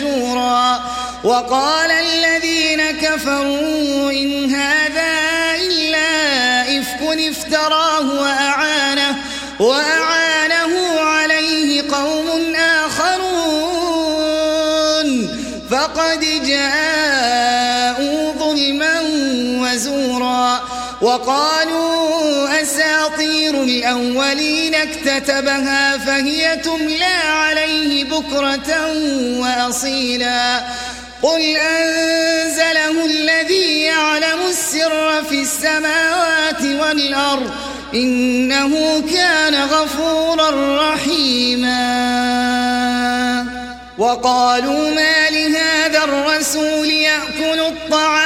ولا نشورا وقال الذين كفروا إن هذا إلا إفك افتراه وأعانه, وأعانه عليه قوم آخرون. فقد جاءوا ظلما وزورا. وقالوا الأولين اكتتبها فهي تملى عليه بكرة وأصيلا. قل أنزله الذي يعلم السر في السماوات والأرض إنه كان غفورا رحيما. وقالوا ما لهذا الرسول يأكل الطعام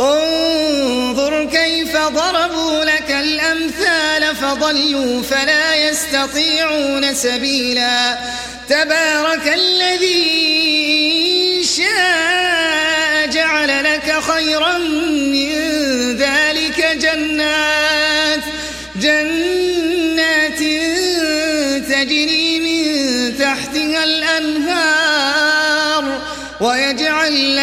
انظر كيف ضربوا لك الأمثال فضلوا فلا يستطيعون سبيلا. تبارك الذي شاء جعل لك خيرا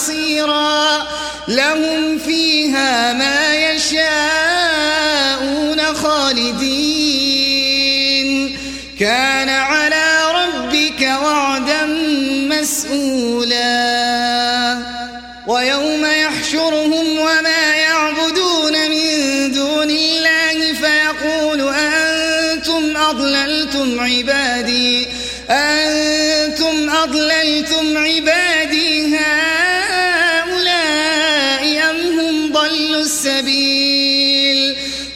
ومصيرا لهم فيها ما يشاءون.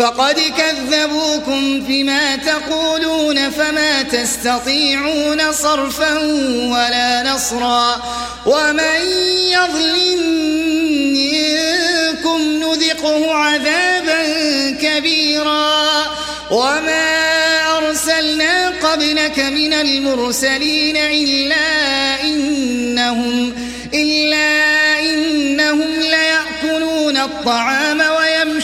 فقد كذبوكم فيما تقولون فما تستطيعون صرفا ولا نصرا ومن يظلم منكم نذقه عذابا كبيرا وما أرسلنا قبلك من المرسلين إلا إنهم إلا إنهم ليأكلون الطعام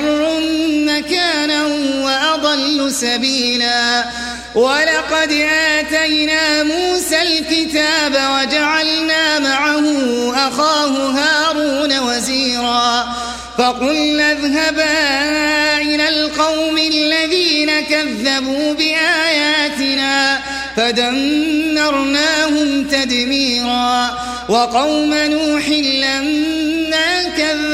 شر مكانا وأضل سبيلا. ولقد آتينا موسى الكتاب وجعلنا معه أخاه هارون وزيرا. فقلنا اذهبا إلى القوم الذين كذبوا بآياتنا فدمرناهم تدميرا. وقوم نوح لما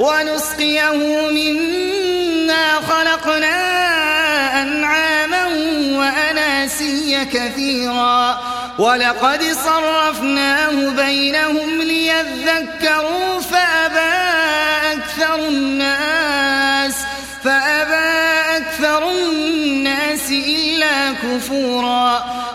ونسقيه مما خلقنا أنعاما وأناسيا كثيرا. ولقد صرفناه بينهم ليذكروا فأبى أكثر الناس فأبى أكثر الناس إلا كفورا.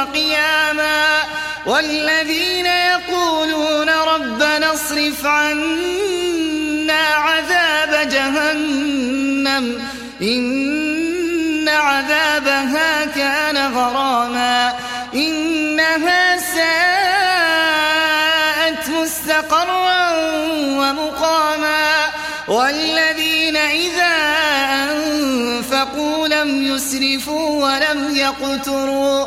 وقياما والذين يقولون ربنا اصرف عنا عذاب جهنم إن عذابها كان غراما إنها ساءت مستقرا ومقاما والذين إذا أنفقوا لم يسرفوا ولم يقتروا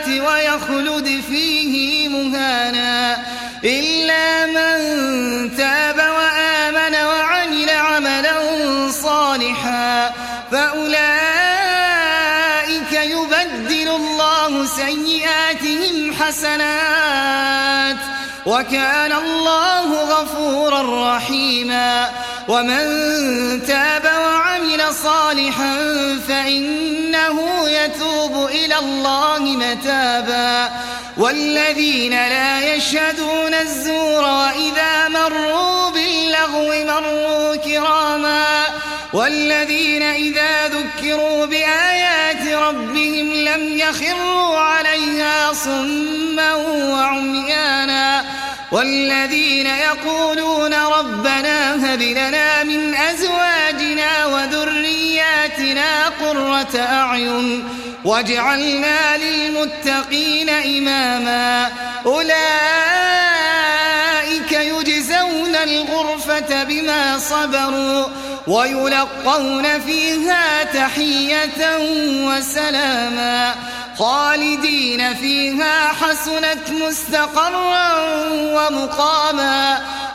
ويخلد فيه مهانا إلا من تاب وآمن وعمل عملا صالحا فأولئك يبدل الله سيئاتهم حسنات وكان الله غفورا رحيما ومن تاب صالحا فإنه يتوب إلى الله متابا. والذين لا يشهدون الزور وإذا مروا باللغو مروا كراما. والذين إذا ذكروا بآيات ربهم لم يخروا عليها صما وعميانا. والذين يقولون ربنا هب لنا من أزواجنا وذرياتنا قرة أعين واجعلنا للمتقين إماما. أولئك يجزون الغرفة بما صبروا ويلقون فيها تحية وسلاما. خالدين فيها حسنت مستقرا ومقاما.